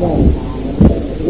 違いが。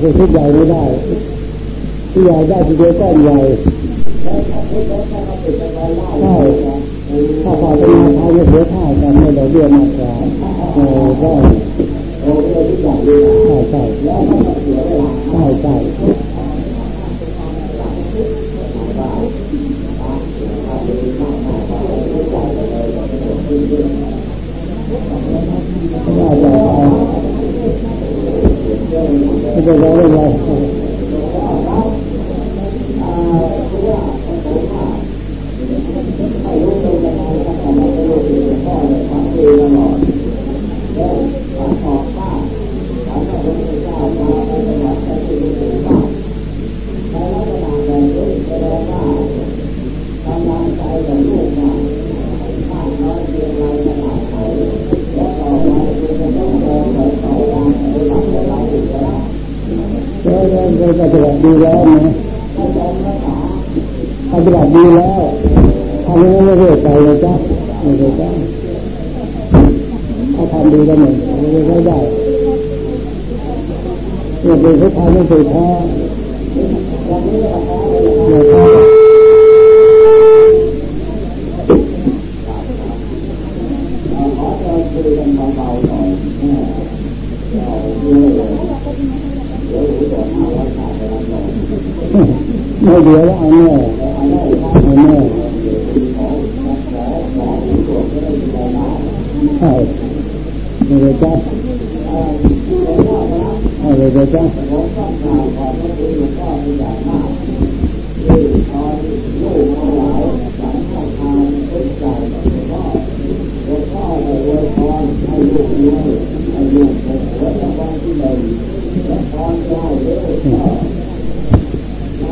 คือชุดใหญ่ไม่ได้ที่ใหญ่ได้ทีเดียวก้อนใหญ่ใช่ถ้าพอจะมาทายเสียท่ากันไม่ได้เรื่องมากกว่าโอ้ก็ใช่ใช่ ดีแล้วนะปฏิบัติดีแล้วทำนี้ไม่เรื่อยไปเลยจ้ะไม่เลยจ้ะถ้าทำดีแล้วหนึ่งไม่ได้เนี่ยเป็นผู้ทำไม่เคยแพ้เนี่ย ไม่เดียวแล้วเอาแน่เอาแน่ใช่ไม่เลยจ้าไม่เลยจ้า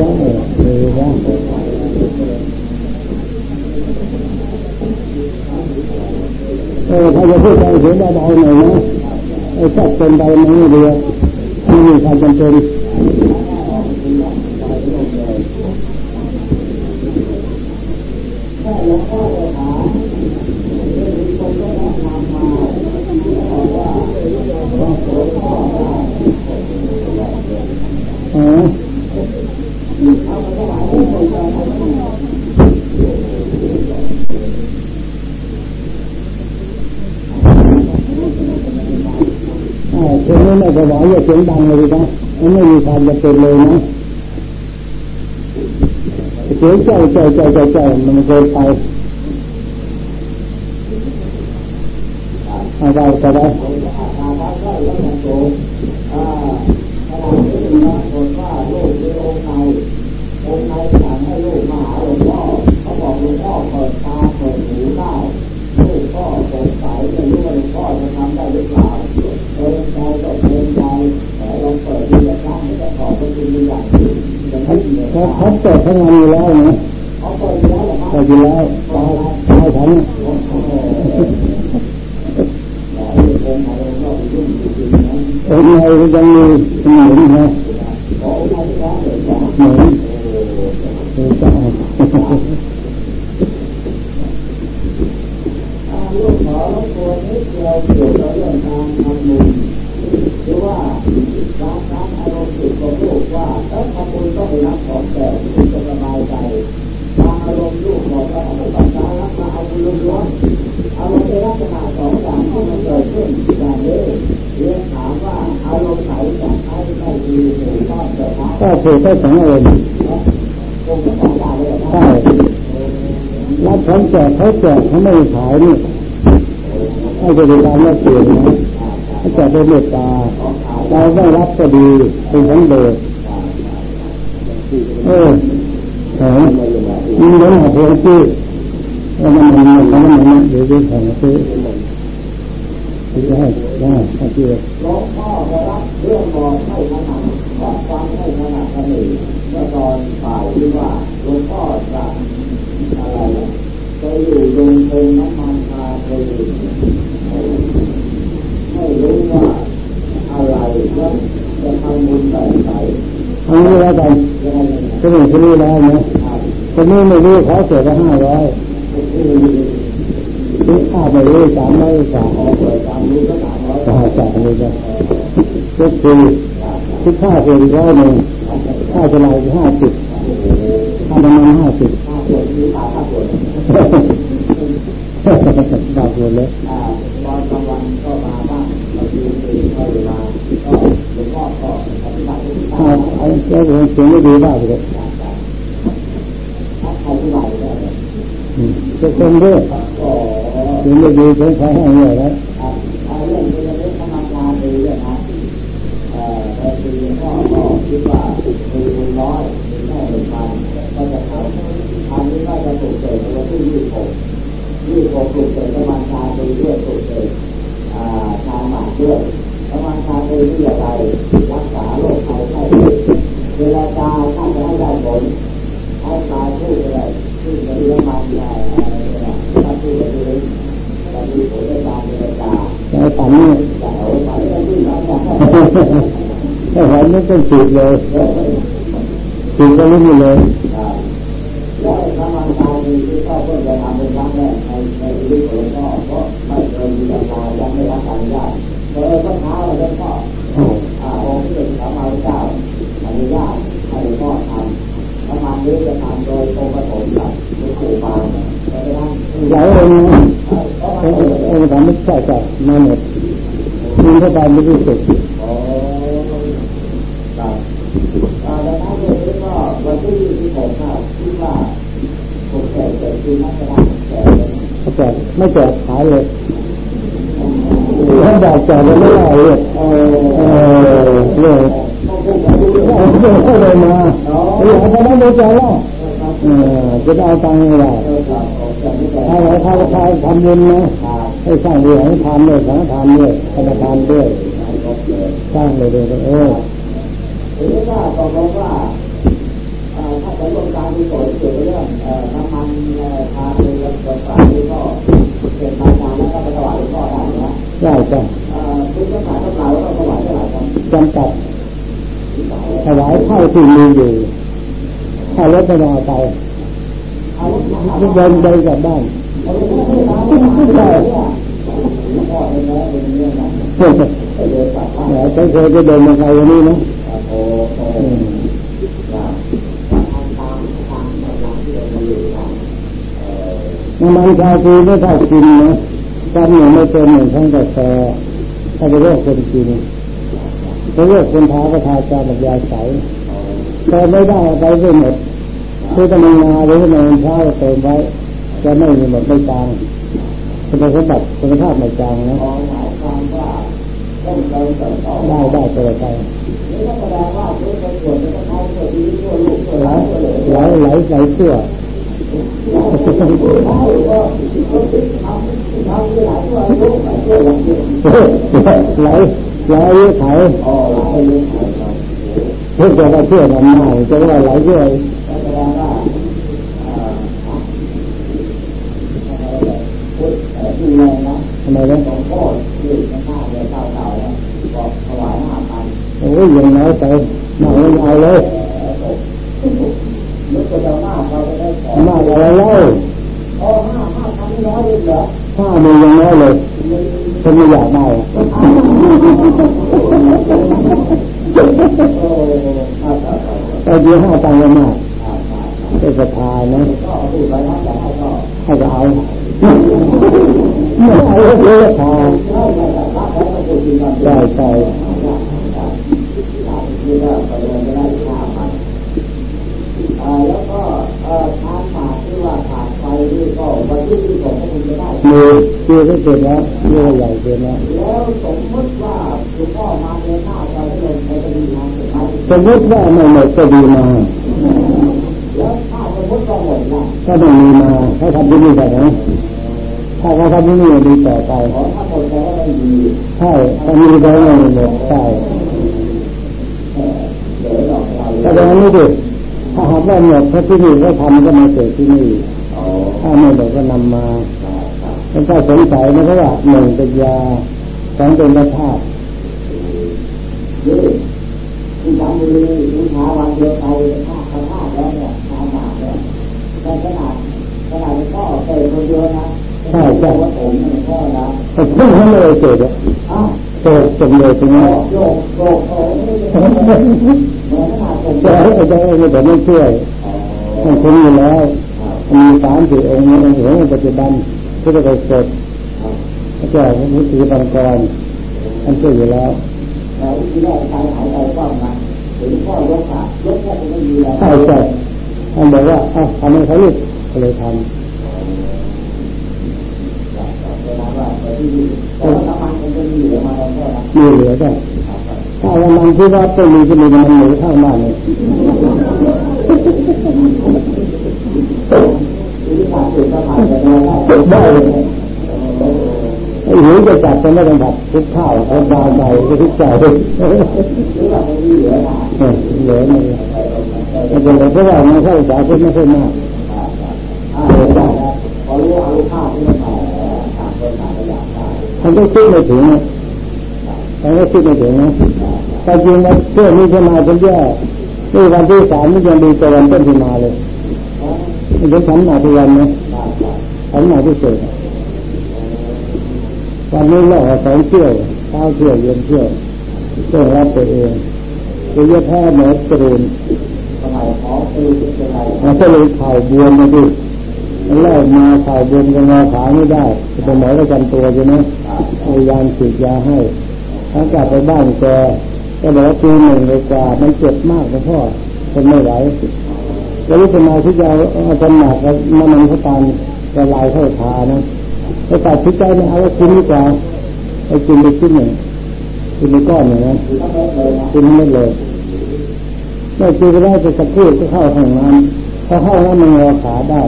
ม่มีความจะเป็นเลยนะเสียใจใจใจใจใจมันเกิน ไปอะไรก็ได้องค์ เขาเขาเปิดทั้งงานอยู่แล้วนะเขาเปิดแล้วเหรอเปิดอยู่แล้วตายตายทันเออไงยังมีเหมือนนะเหมือนลูกขอรบกวนนิดเดียวเกี่ยวกับเรื่องการทำบุญ หรือว่าการทำอารมณ์จิตของลูกว่าถ้าทำบุญต้องได้รับของแต่ลูกจะสบายใจทางอารมณ์ลูกบอกว่าถ้าต้องการรับมาเอาบุญล้วนอารมณ์ในลักษณะสองอย่างที่มันเกิดขึ้นอย่างนี้เรียนถามว่าอารมณ์ไหนจะใช้ได้ดีหรือก็จะใช้ก็คือแค่สองอารมณ์ใช่รับของแจกเขาแจกเขาไม่ขายนี่ให้บริการแลกเปลี่ยนนะเขาแจกเป็นเมตตาเราได้รับก็ดีเป็นทั้งเดชเออแข็งมีเรื่องของเพื่อนที่แล้วมันมันมันมันมันเดี๋ยวจะแข่งซื้อได้ได้ถ้าเชื่หลวงพ่อจะรับเรื่องบอกให้ขนาดฟังให้ขนาดนี้เมื่อตอนฝ่ายที่ว่าหลวงพ่อจะอะไรจะอยู่ลงเป็นน้ำมันคาไปไม่ รู้ว่าอะไรแล้วจะทำบุญแบบไหนทำนี้แล้วกันก็เป็นที่นี่แล้วนะคนนี้ไม่รู้เขาเสียไปห้าร้อยคิดค่าไปรู้สามร้อยสามร้อยสามร้อยสามร้อยสามร้อยก็คือคิดค่าเพียร้อยหนึ่งค่าจะลายห้าสิบค่าประมาณห้าสิบบาทเลยตอนกลางวันก็มาบ้างบางทีก็เวลาก็หลวงพ่อก็ปฏิบัติที่ บ้านไอ้เจ้าเสียงไม่ดีบ้างเลยใครที่ไหนก็จะคงด้วยเสียงไม่ดีใช้ใช้ให้เยอะแล้วเรื่องเรื่องทำงานดีเลยนะแต่คือพ่อก็คิดว่าคือน้อยแค่หนึ่งพันก็จะทำอันนี้ก็จะถูกเกิดวันที่ยี่สิบหกยี่สิบหกถูกเกิดประมาณชาตีด้วยถูกเกิดชาหมากด้วยประมาณชาตีที่อะไรรักษาโรคภัยไข้ เวลาตาถ้านจะให้ได้ผลให้ตายพูดอะไรที่จะเรียกมาอะไรอะไรถ้าพูดอะไรจะมีผลได้ตามเวลาใจฝันเนี่ยถ้าฝันไม่ต้องสูดเลยสูดก็รู้เลยแล้วทำงานการที่ก็เพิ่งจะทำเป็นครั้งแรกในในชีวิตของพ่อเพราะไม่เคยมีปัญญายังไม่รับการญาตเออก็ท้าเลยพ่ออ่าองค์ที่เป็นสามาเจ้าอ นุญาตให้พ่อทำประมาณนี้จะทำโดยองค์ปฐมกับหลวงปู่ปานหลายองค์นะองค์สามไม่ใช่ใช่มาหมดมีเข้าไปไม่รู้สึกอ๋อครับอ่าแล้วถ้าเรื่องนี้ก็วันที่ที่ผมทราบที่ว่าผมแก่เกิดคือนักแสดงแก่เขาแจกไม่แจกขายเลยถ้าอยากแจกก็ไม่ได้เลยเออเล ยก็เลยมาเออเขาไม่ได้แจแล้วจะได้ตังค์อะไรถ้าเราถ้าเราทำบุญนะให้สร้างเรื่องทานด้วยสังทานด้วยธนาคารด้วยสร้างเลยเลยเออหรือว่าตกลงว่าถ้าจะร่วมการกุศลเกี่ยวกับเรื่องน้ำมันทานเรือสดใสก็เป็นทางการแล้วก็ไปถวายหลวงพ่อได้นะได้จ้ะคุณจะขายก็ขายแล้วก็ถวายเท่าไหร่ครับจำกัด ถวายเท่าที่มีอยู่ถ้ารถไม่ต้องเอาไปเดินเดินกลับบ้านใช่ฉันเคยจะเดินมาไกลวันนี้นะน้ำมันชาจีไม่ถ้ากินนะการหนึ่งไม่เป็นหนึ่งทั้งกาแฟถ้าจะเลือกคนกิน ถ้าเลือกคนทาก็ทาจานแบบยาใสแต่ไม่ได้ไปไม่หมดคือถ้ามันาหรือถ้านเช้าเติมไว้จะไม่มีหมดไม่จางคุณสมบัติคุณภาพไม่จางนะได้ได้เติมไปนี่ก็แสดงว่างใช้ตัวนี้ตัวลูกตัวหลานตัวเหลวไหลไหลไหลเชื่อใช่ก็ทำทำที่หลายหลายใส่เดียวไหลไหลอายุไขอ๋อ หลายเรื่องครับเพื่อจะมาเชื่อทำได้จะว่าไหลเชื่อแสดงว่าดูแลนะทำไมนะหลวงพ่อที่ข้างๆเลยเก่าๆนะบอกถวายห้าพันโอ้ยยังน้อยไปมากไม่เอาเลยนึกว่าจะมากเราจะได้ขอมากอะไรเล่าอ๋อห้าห้าพันน้อยเลยเหรอถ้ามียังน้อยเลย ฉันไม่อยากได้โอ้ห้าพันแต่ดีห้าตังค์มากห้าพันเป็นสภานะก็พูดไปนะให้ก็เอาไม่เอาเลยราคาได้ได้แต่ถ้าเขาไม่พูดจริงกันใช่ใช่ แล้วก็ทางป่าที่ว่าผ่านไปนี่ก็วันที่ที่ผมก็คงจะได้มีมีก็เสร็จแล้วเรื่องใหญ่เสร็จแล้วแล้วสมมติว่าคุณพ่อมาเดือนหน้าเราจะลงไปจะดีงานสุดท้ายสมมติว่าไม่หมดก็ดีมาแล้วถ้าสมมติว่าหมดละก็ต้องมีมาให้ทำที่นี่ไปนะถ้าเขาทำที่นี่ดีต่อไปขอถ้าหมดแล้วก็ไม่ดีใช่ถ้ามีไปไม่หมดใช่เดี๋ยวหลอกเราแสดงนี่ดิ ถ้าหากว่าหมดถ้าที่นี่ก็ทำก็มาเกิดที่นี่อ๋อถ้าไม่หมดก็นำมาแล้วก็สงสัยนะครับว่าหนึ่งเป็นยาสองเป็นพระธาตุนี่คุณทำมือคุณหาวันเดียวไปฆ่าเขาฆ่าแล้วเนี่ยทำบาปเนี่ยแต่ขนาดขนาดพ่อเตะคนเดียวนะว่าผมเนี่ยพ่อนะแต่เพิ่งให้เลยเกิดอะอ้าวเกิดจมเลยตรงนี้โยกโยกโอ้ ยเหมือนขนาดผมแต่ไอ้เจ้าเองแต่ไม่ช่วยมันคุ้มอยู่แล้วมีสามสี่องค์ในองค์หลวงปัจจุบันที่จะไปสดพระเจ้าพระมุสีปังกรท่านช่วยอยู่แล้วแล้วที่แรกใจหายใจกว้างนะถึงพ่อยกขายกแค่จะไม่มีแล้วใช่ใช่ท่านบอกว่าเอ้าทำให้เขาลูกก็เลยทเวลาว่าไปที่นี่แต่ว่าน้ำมันมันจะมีเหลือมาแล้วก็นะำมีเหลือได้ ถ้าวันนั้นที่ว่าต้องมีจะมีมันหนูข้างบ้านเลยที่ผ่านสื่อก็ผ่านไปแล้วได้เลยไอ้หิวจะจับจะไม่ต้องผัดทุกข้าวทุกดาวใจทุกใจเหลือหรือว่ามันมีเหลือมาเหลือมันมันจะเหลือเพราะว่ามันเข้าสาธิตไม่ค่อยมากอ่าเหลือได้แล้วพอรู้ว่าลูกค้าที่มันมาต่างคนต่างก็อยากได้ท่านก็คิดไม่ถึง นะท่านก็คิดไม่ถึงนะแต่จริงนะเพื่อนนี้จะมาเป็นแย่นี่วันที่สามนี่ยังดีกว่าวันต้นที่มาเลยนี่เป็นฉันมาทุกวันนะฉันมาที่สุดวันนี้เลิกสองเที่ยวเช้าเที่ยวเย็นเที่ยวเที่ยวรับตัวเองคือเยอแพ้เหนือกระดูนมันก็เลยเข่าบวมมาดิมันเลิกมาเข่าบวมก็งอขาไม่ได้เป็นหมอประจำตัวใช่ไหมพยายามฉีดยาให้ ถ้ากลับไปบ้านแกก็บอกว่าปีหนึ่งเลยกว่ามันเจ็บมากนะพ่อทนไม่ไหวแล้วรู้สึกมาที่ยาเอาจนหนักแล้วมันมันเขาตามละลายเข้าทานะไปตัดสินใจไม่เอาแล้วกินดีกว่าไปกินไปชิ้นหนึ่งกินไปก้อนหนึ่งนะคือยกินไม่เลยเมื่อกินไปได้จะสักครู่ก็เข้าห้องน้ำพอเข้าแล้วมันงอขาได้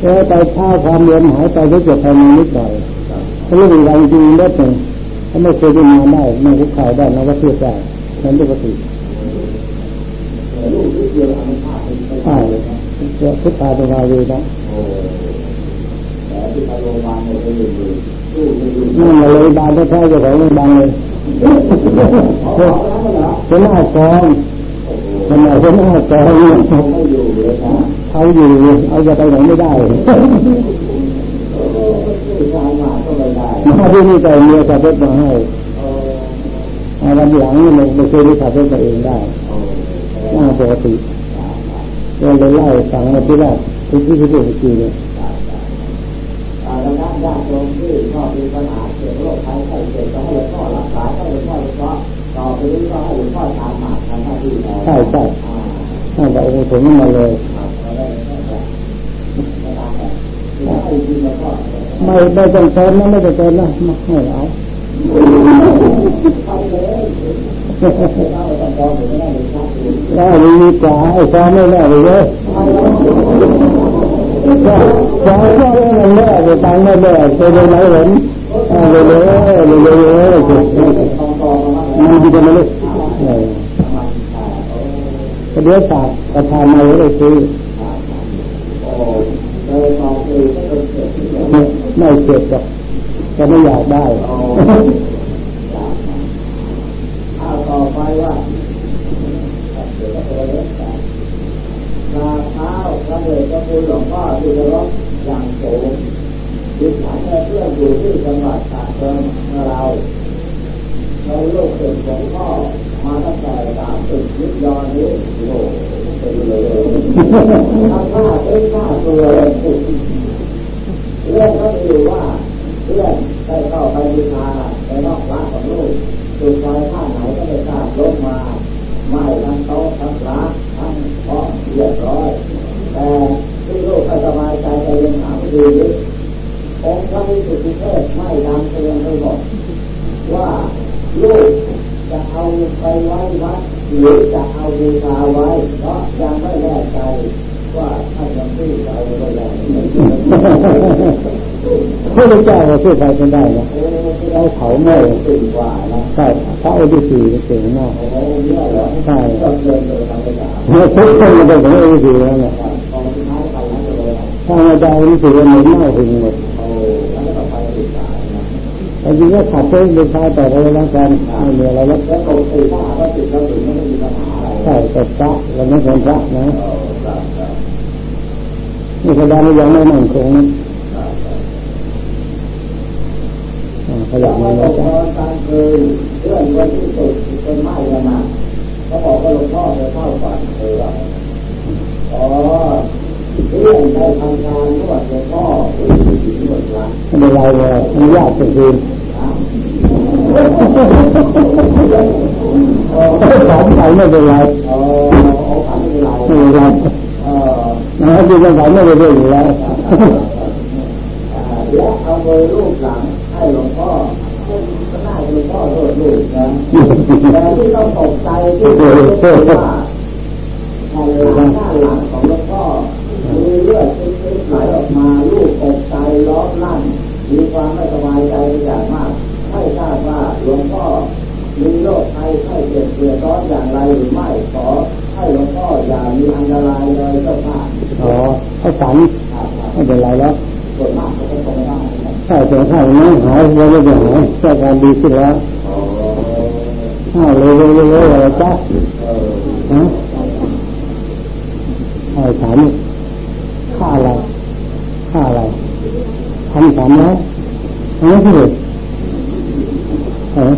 แล้วไปข้าวความเย็นหายไปก็เจ็บภายในนิดหน่อยถ้าไม่มีแรงจริงเล็ดหนึ่ง ถ้าไม่เคยได้มาได้ไม่คุกเข่าได้เราก็เทียบได้นั้นปกติลูกที่เดียวอนุภาพเป็นใช่จะพุทธาเป็นวาวีนะโอ้แต่ที่โรงพยาบาลหมดไม่ไม่อยู่นั่นมาเลยบานแท้ๆจ้าของโรงพยาบาลเลยขอแล้วเหรอเป็นหน้ากองทำไมเป็นหน้ากองเอยู่เลยนะเขาอยู่เอาจะไปไหนไม่ได้ ม่ได้มาที่นี่ใจเมียขับรถมาให้วันหลังนี่มันไม่เคยได้ขับรถตัวเองได้หน้าปกติก็เลยไล่ฟังมาที่แรกที่ที่ที่ที่ที่เนี่ยดังนั้นญาติโยมที่ชอบมีปัญหาเกี่ยวกับโรคภัยไข้เจ็บก็ให้หลวงพ่อรักษาให้หลวงพ่อวิเคราะห์ต่อไปนี้ก็ให้หลวงพ่อตามมาทำหน้าที่แทนใช่ใช่อ่าตั้งแต่องค์ผมมาเลยครับ ไม่ไม่ต้องเติมนะไม่ต้องเติมนะไม่เอาได้มีกว่าไอ้ฟ้าไม่แน่เลยเว้ยฟ้าฟ้าไม่แน่เลยตังไม่แน่เคยได้ไหมเห็นเลยเลยเลยเลยเลยมันดีกันไหมลูกเดี๋ยวฝากประธานมาเลยซื้อ ไม่เก็บกับก็ไม่อยากได้เอาต่อไปว่าราเท้าพระเดชพระคุณหลวงพ่อที่จะรบอย่างสูงดิฉันเพื่อนอยู่ที่จังหวัดตากเชิงเราในโลกเป็นหลวงพ่อมาตั้งแต่สามสิบยุคยอนนี้โลกเป็นเลยทำท่าเป็นท่าตัวเรื่ว่าเพื่อนได้เข้าไปบูชาในนอกร้านของลูกจุดไฟท่าไหนก็ไม่ทราบลงมาไม่ทั้งโต๊ะทั้งร้านทั้งห้องเรียบร้อยแต่ที่ลูกไม่สบายใจไปเรียนถามดูนี้องค์พระวิสุทธิเทศไม่ดำเตือนเลยบอกว่าลูกจะเอาไปไว้วัดหรือจะเอาบูชาไว้เพราะยังไม่แน่ใจว่าท่านยังพูดไปก็ยัง พระเจ้าเราพูดไปกันได้นะเอาเขาไม่ใช่พระองค์ที่สี่เก่งมากใช่เมื่อทุกคนมันเป็นพระองค์ที่สี่แล้วเนี่ยถ้าอาจารย์ที่สี่มันไม่น่าถึงหมดแต่จริงก็ขัดเส้นเป็นท้ายแต่เราแล้วกันไม่มีอะไรแล้วใช่แต่พระเราไม่เป็นพระนะนี่แสดงว่ายังไม่มั่นคงข ยับมาแล้วจ้ะการคืนเรื่องวันที่สุดเป็นไม้ละนาเขาบอกว่าหลวงพ่อจะเข้าฝันเลยว่าอ๋อเรื่องในทางการนวดหลวงพ่อที่นวดละไม่เป็นไรเลยมันยากจริงสอนไปไม่เป็นไรอ๋อฝันไม่เป็นไรไม่เป็นไรนะครับที่ต้องไม่เรื่องอยู่แล้วเดี๋ยวเอาไปรูปหลัง ให้หลวงพ่อก็ได้หลวงพ่อโทษลูกนะแต่ที่ต้องตกใจที่คือว่าหลังหน้าหลังของหลวงพ่อมีเลือดซิ้ไหลออกมาลูกตกใจร้องลั่นมีความไม่สบายใจอย่างมากไม่ทราบว่าหลวงพ่อมีโรคภัยไข้เจ็บเดือดร้อนอย่างไรหรือไม่ขอให้หลวงพ่ออย่ามีอันตรายเลยเจ้าค่ะอ๋อให้ฝันไม่เป็นไรแล้วส่วนมาก เขาจะตรงได้ใช่แต่ถ้าไม่หายเราไม่ได้หายแค่การดีขึ้นแล้วถ้าวเลยเลยเลยเลยจ้าฮะไอ้ถามค่าอะไรค่าอะไรทำสามแล้วอันนี้คือเออ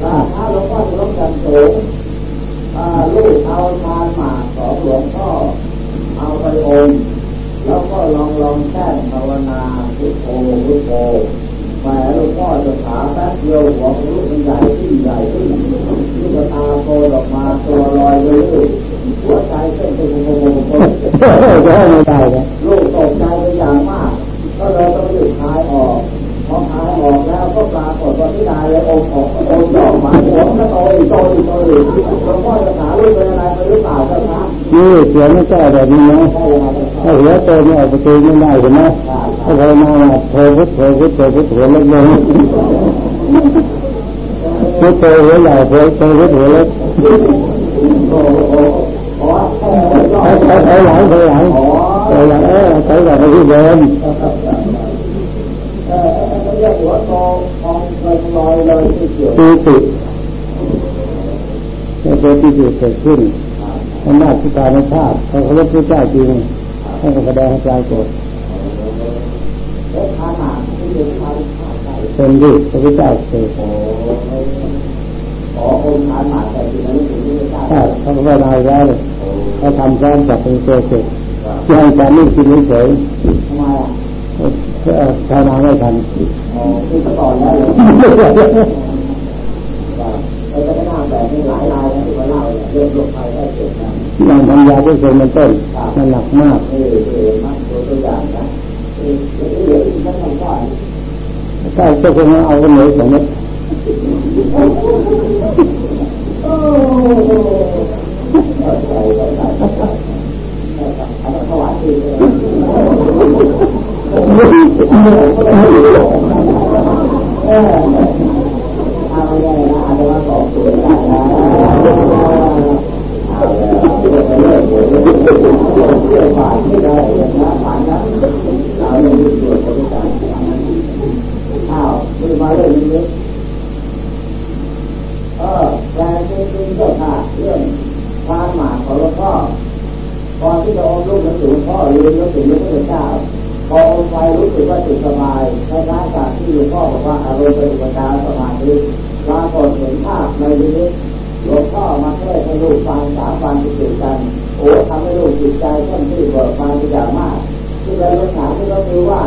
ถ้าหลวงพ่อจะต้องการสูง หลวงพ่อจะถาแป๊บเดียวหัวของลูกมันใหญ่ขึ้นใหญ่ขึ้นลูกตาโตออกมาตัวลอยเลยหัวใจเต้นเป็นโมโมโมจะให้ไม่ได้ลูกตกใจเป็นอย่างมาก ก็เลยต้องรีบคลายออกพอคายออกแล้วก็ปรากฏว่าที่นายเลยองค์ออกองค์ออกมาหัวก็โตอีกโตอีกโตอีกหลวงพ่อจะถามลูกเป็นอะไรเป็นหรือเปล่าเจ้าคะนี่เสียงไม่แก้แบบนี้นะถ้าหัวโตไม่ออกประตูไม่ได้เห็นไหม ถ้าเรามาโทพุทโธพุทโธพุทโธเล็กลงพุทโธหัวใหญ่พุทโธพุทโธเล็กถอยหลังถอยหลังถอยหลังเออถอยหลังไปที่เดิมเรียกหัวโตองลอยเลยที่เกี่ยวปีติแล้วเป็นปีติเกิดขึ้นอำนาจที่การในชาติเขาเขาเรียกพระเจ้าจริงให้แสดงให้ใจโกร ธเป็นดิพระพุทธเจ้าเกิดขอค์ฐานหมาแต่ทีนั้นถึงไม่ทราบใช่เขาก็ได้แล้วเขาทำแก้จากเป็นเกิดเสร็จที่ให้การไม่กินเฉยทำไมอะภาวนาไม่ทันอ๋อคือต่อแล้วเราจะไม่น่าแบบนี้หลายรายนะที่มาเล่าเนี่ยเรื่องโรคภัยไข้เจ็บนะอย่างทำยาที่เสร็จมันต้นมันหนักมากเออเออมันตัวอย่างนะเออเดี๋ยวอีกสักหน่อยก็ ถ้าเจ้าคนนั้นเอาคนไหนสองเม็ดโอ้ถวายที่เอา ม่ได้นะอาจจะมาเรื่องนไม่ได้เอองนี้ตรวจคนที่การอ้าวมีมาเรื่องนี้เจริงๆก็ค่ะเรื่องความหมายของหลวงพ่อพอที่เราลูกหนังสือพ่อเรียนหนังสือพระเจ้าพอไปรู้สึกว่าจิตสบายคล้ายๆกับที่หลวงพ่อบอกว่าอารมณ์เป็นอุปจารสมาธิปรากฏเห็นภาพในชีวิตหลวงพ่อมาแค่ให้ลูกฟังสามวันติดกัน โอ้ทำให้ลูกจิตใจท่านที่เบิกบานอย่างมากที่เราถามที่ก็คือว่า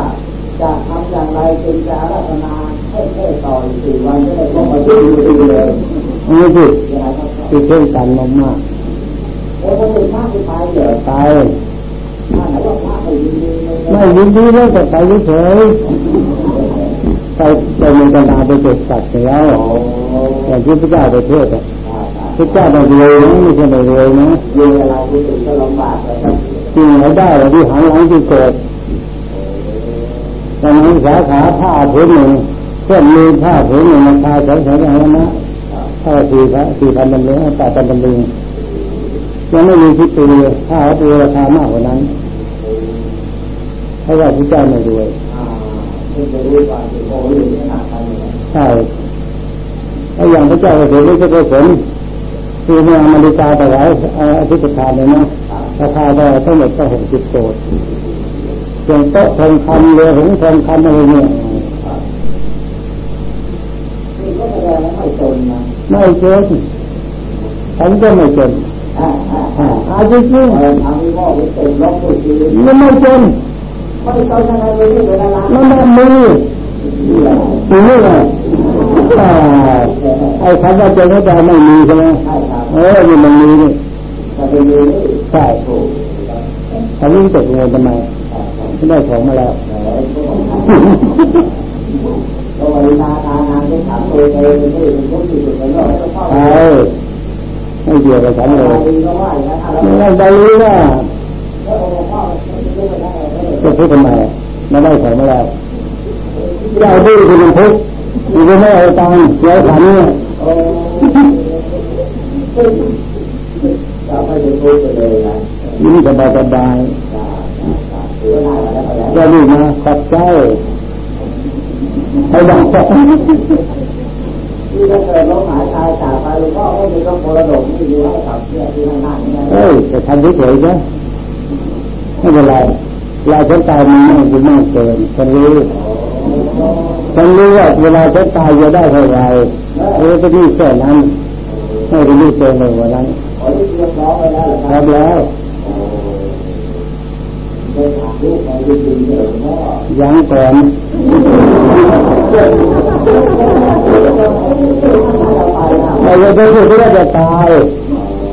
จะทำอย่างไรจึงจะรัตนา ให้แค่ต่ออีกสี่วันจะได้พบมาดูดีเลยนี่สิที่เพ่งกันมากมากโอ้ถ้าเป็นมากที่ตายเหรอตายไม่ยินดีแล้วแต่ไปเฉยไปไปมีกันดาไปเจ็บสัตว์แล้วอย่างที่พระเจ้าไปเทศพระเจ้าไม่รวยนะไม่ใช่ไม่รวยนะรวยอะไรที่ถึงก็ลำบากเลยครับจริงไหนได้ที่หันหลังที่เกิดตอนนี้สาขาผ้าผืนหนึ่ง เพื่อนมีผ้าผืนหนึ่งราคาสองแสนแล้วนะถ้าสี่พันสี่พันบาทแปดพันบาทยังไม่มีที่ตีผ้าตีราคามากกว่านั้นเพราะว่าพระเจ้าไม่รวยใช่ถ้าอย่างพระเจ้าเกษมไม่ใช่เกษมคือในออเมริกาแต่หลายอาทิตย์ทานเลยนะราคาได้ทั้งหมดก็หกสิบโกดอย่างโต๊ะทองคำเรือหงทองคำอะไรเนี่ยไม่จนนะ ไม่เจนฉันก็ไม่เจนอาจจะจริงมันไม่เจนมันมันมีมีนี่ไงไอ้คำว่าเจริญแต่ไม่มีใช่ไหมเออนี่มันมีนี่ใช่ทำนี้ตกเงินทำไมไม่ได้ของมาแล้ว ก็วันนี้นาทานานที่ถามตัวเองที่เป็นผู้ที่สุดในโลกใช่ไม่เกี่ยวกับฉันเลยไม่ได้รู้ว่าจะพูดทำไมไม่ได้ของมาแล้วเจ้าดื้อคือมันทุกข์อยู่ไม่เอาตังค์เสียขันเนี่ยจะไม่ได้ทุกข์เลยนะยิ่งสบายสบายก็ดีนะขอบใจ ให้องที่ถ้าเกิดล้มหายตายจากไปหลวงพ่อไม่มีต้องมรดกที่อยู่ให้กับเนี่ยที่นั่นนั่นเนี่ยเฮ้ยจะทำเฉยๆนะไม่เป็นไรเราฉันตายมันไม่คือมากเกินฉันรู้ฉันรู้ว่าเวลาฉันตายจะได้เท่าไรเออจะนี่แค่นั้นไม่ได้นี่เกินเลยวันนั้นครับแล้ว ยังก่อนเราจะพูดที่ว่าจะตาย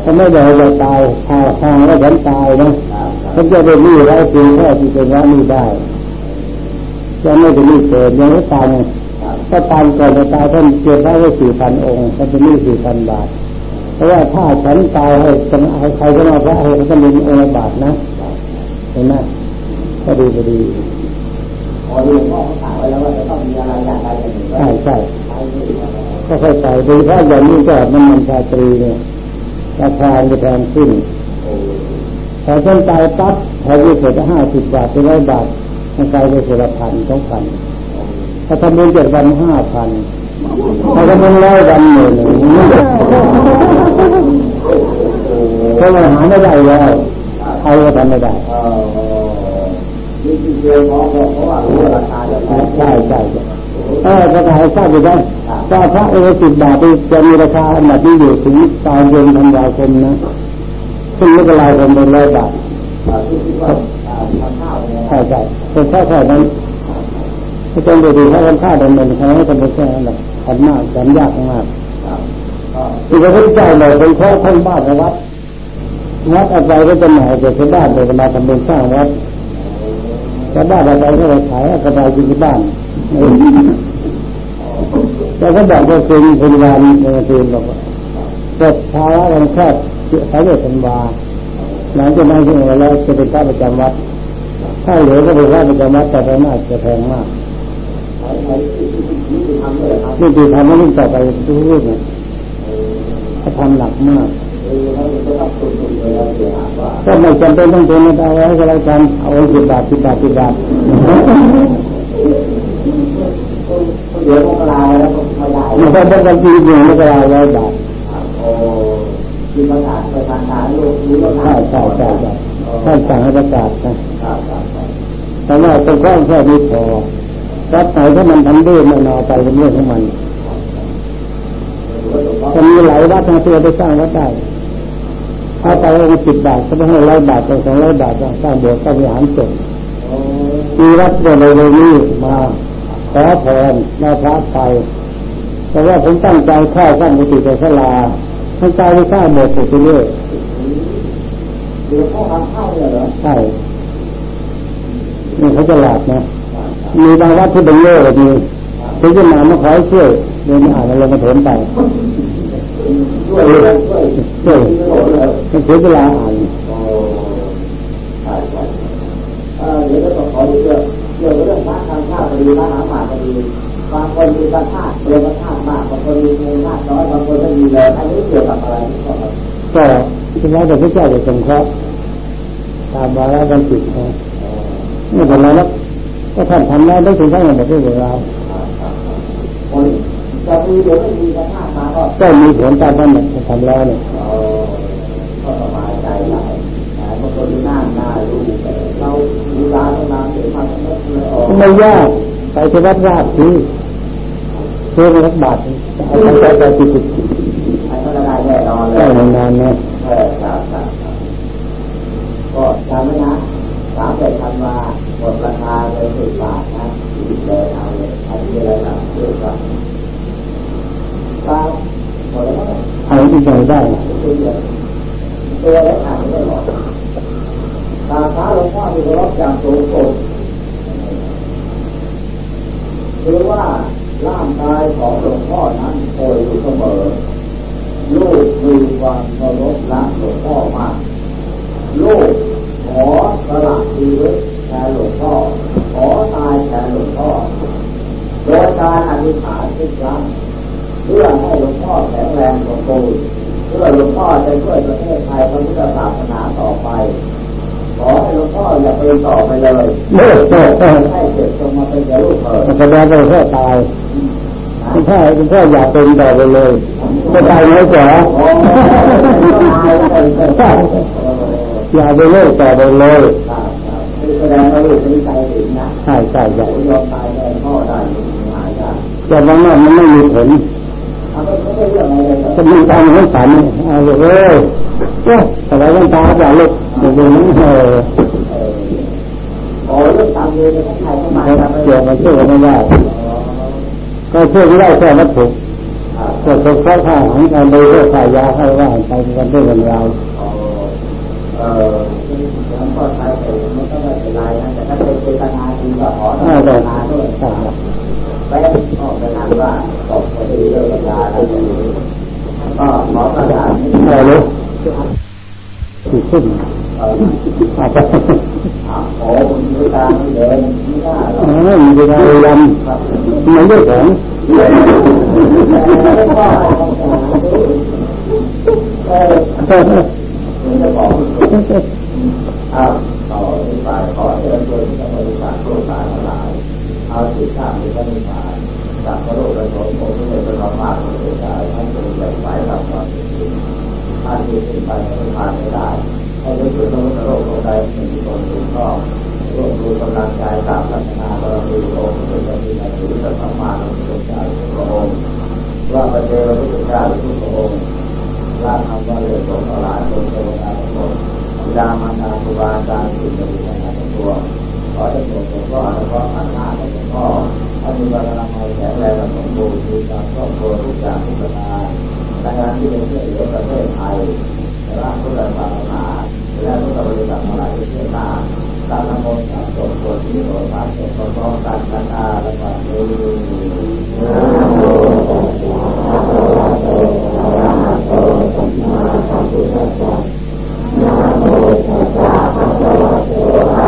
ถ้าไม่ได้จะตายทางทางแล้วฉันตายนะฉันจะเป็นนี่ไรปีแค่ที่เป็นว่านี่ได้จะไม่เป็นนี่เกิดยังไม่ตายถ้าตายก่อนจะตายท่านเก็บไว้สี่พันองค์ท่านเป็นนี่สี่พันบาทเพราะว่าถ้าฉันตายให้ใครก็มาพระให้ก็มีองค์บาทนะเห็นไหม ก็ดีก็ดีพอดูพ่อเขาถามไว้แล้วว่าจะต้องมีอะไรอย่างไรอย่างหนึ่งใช่ใช่ก็ค่อยใส่ดูถ้าอย่างนี้ก็มันมันชาตรีเนี่ยราคาจะแพงขึ้นพอฉันตายปั๊บพอยี่สิบห้าสิบบาทเป็นร้อยบาทมันกลายเป็นสิบพันสองพันถ้าทำบุญเจ็ดวันห้าพันถ้าทำบุญร้อยวันหนึ่งก็เลยหาไม่ได้แล้วใครก็ทำไม่ได้ นี่คือเรื่องของเพราะว่ารู้ราคาจะใช่ใช่เออราคาทราบอยู่ได้ถ้าพระเอสิบบาทจะมีราคาอันดับนี้อยู่ถึงตายเดือนธันวาคมนะซึ่งมกราคมเป็นร้อยบาทใช่ใช่เป็นแค่แค่นั้นถ้าเป็นดีๆถ้าเป็นค่าเดินเดินเขาให้เป็นแค่นั้นแหละขันมากขันยากมากอีกพระพุทธเจ้าเลยเป็นแค่ท่านบ้านวัดวัดอะไรก็จะหมายแต่ชาวบ้านเลยมาทำเป็นสร้างวัด ชาวบ้านอะไรก็ไปขายกระจายที่บ้านแต่ก็บอกว่าคือพยาบาลในคืนบอกว่าเกิดภาวะการแค่สายเลือดธันวาหลังจากนั้นที่เราจะเป็นพระประจำวัด ถ้าเหลือก็เป็นพระประจำวัดแต่ไปมากจะแพงมากนี่คือทำให้รุ่นต่อไปทุกรุ่นเขาทำหนักมาก ก็ไม่จำเป็นต้องเป็นเอาไว้ก็แล้วกันเอาไว้สิบบาทสิบบาทสิบบาทเดี๋ยวพวกเราแล้วก็ไม่ได้ไม่ใช่เป็นกันทีหนึ่งไม่ก็ได้ร้อยบาทโอ้ที่ประกาศประกาศขายลูกรู้ว่าใช่ใช่ใช่ใช่ท่านสั่งให้ประกาศนะแต่ว่าเป็นแค่แค่นี้พอรับไหนถ้ามันทำดื้อมันเอาไปเป็นเรื่องของมันจะมีหลายวัดทางเที่ยวไปสร้างวัดได้ ถ้าไปองค์สิบบาทก็ต้องให้ร้อยบาทสองร้อยบาทสร้างโบสถ์สร้างวิหารสงฆ์มีวัดเดินเลยนี้มาขอพรแม่พระไปแต่ว่าผมตั้งใจเข้าสร้างกุฏิแต่ศาลาตั้งใจไปสร้างโบสถ์ไปเรื่อยเดี๋ยวพ่อทำเข้าเลยเหรอใช่นี่เขาจะหลับนะมีบางวัดที่เป็นเล่แบบนี้ถึงจะมามาขอช่วยเดินอ่านอะไรมาถมไป ช่วยช่วยให้เสียเวลาอ่านเดี๋ยวจะขอเรื่องเกี่ยวกับเรื่องพระทางข้าวพอดีพระหาหมาพอดีบางคนมีพระธาตุเปพระธาตุมากบางคนมีพระธาตุน้อยบางคนไม่มีเลยอันนี้เกี่ยวกับอะไรก็ที่แล้วแต่พระเจ้าจะสงเคราะห์ตามวาระกันจิตนะไม่เป็นไรแล้วก็ท่านทำได้ได้ถึงท่านหมดด้วยเรา จะมีเดี๋ยวไม่มีพระธาตุมาก็ก็มีผลตามท่านทำแล้วเนี่ยก็สบายใจได้บางคนหน้าหน้าดูเราดูแลต้องนานเสียพันไม่ยากไปที่วัดราบที่เพื่อรับบาทเอาไปไปติดติดได้แน่นอนเลยได้นานนะเออครับครับก็จำไว้นะสามเดือนธันวาหมดราคาเลยสิบบาทนะเลยเอาเลยอันนี้อะไรนะเรื่องว่าครับหมดแล้ว เอาที่ใจได้ตัวแล้วอ่านไม่หมดตาฟ้าหลวงพ่อที่รับจากสูงสุดคือว่าร่างกายของหลวงพ่อนั้นป่วยอยู่เสมอลูกมีความเคารพรักหลวงพ่อมากลูกขอสละชีวิตแทนหลวงพ่อขอตายแทนหลวงพ่อโดยการอธิษฐานทุกครั้ง เพื่อให้หลวงพ่อแข็งแรงสมบูรณ์เพื่อหลวงพ่อจะช่วยประเทศไทยพระพุทธศาสนาต่อไปขอให้หลวงพ่ออย่าไปต่อไปเลยให้เจ็บจงมาเป็นลูกเถิดแสดงว่าพ่อตายคุณพ่อคุณพ่ออยากเป็นต่อไปเลยก็ตายไม่จ๋ออย่าไปเลิกต่อไปเลยแสดงว่าลูกเป็นใจถึงนะใช่ใช่ใช่ยอมตายแทนพ่อได้หายได้แต่บางนั้นมันไม่มีผล จะมีทางให้ฝันเอาเลยเอ้ยแต่เราต้องตาอย่าลุกเดี๋ยวนี้เออโอ้ยตามเลยนะใครเข้ามาเกี่ยวมาช่วยกันไม่ได้ก็ช่วยไม่ได้แค่วัตถุก็ตกเข้าข้างของการดยเรื่องขายยาให้ว่าไปกันด้วยกันยาวเออแล้วก็ใช้ไปมันก็ไม่เป็นไรนะแต่ถ้าเป็นเจตนาดีก็ขอต้องเจตนาด้วย แม้ออกไปถามว่าตกพอดีเรื่องเวลาแล้วก็ขอประกาศนี้เลยถูกขึ้นอาจจะโอ้มีเวลาไม่เดินไม่ได้ไม่มีเวลาเรียนไม่ได้ของเออจะบอกเอาต่อที่ฝ่ายขอเชิญชวนที่จะบริจาคโครงการทั้งหลาย เอาสิทธิ์ข้ามในพระนิพพานจากพระโลกและสมองที่เป็นธรรมะของพระเจ้าท่านเป็นแบบฝ่ายทำความจริงท่านที่เป็นไปพระนิพพานไม่ได้ให้รู้สึกโลกโลกของใดเป็นที่คนถูกต้องรวมรวมกำลังใจตามพัฒนาบารมีองค์พระเจ้าที่ในสุตธรรมะของพระเจ้าพระองค์ว่าพระเจ้าพระพุทธเจ้าทุกพระองค์ละทำว่าเรื่องของตลาดโดยเทวดาทั้งหมดดามานาครูบาอาจารย์สิ่งใดในทั้งตัวข ขอจะโปวดหลวงพ่อหลวงพ่อขันห้าหลวงพ่ออายุบาลาภัแข็งแรงสมบูรณ์มีความครอบครัวทุกอย่างทุกประการทางานที่เป็นเพื่อนเหลือประเทศไทยแต่ว่าพุทธศาสนาและพุทธบริษัทมาหลายประเทศมาตามนโมสามสมควรที่โอภาสพร้อมกันพันอาละมาดูนาโมตัสสะภะคะวะโต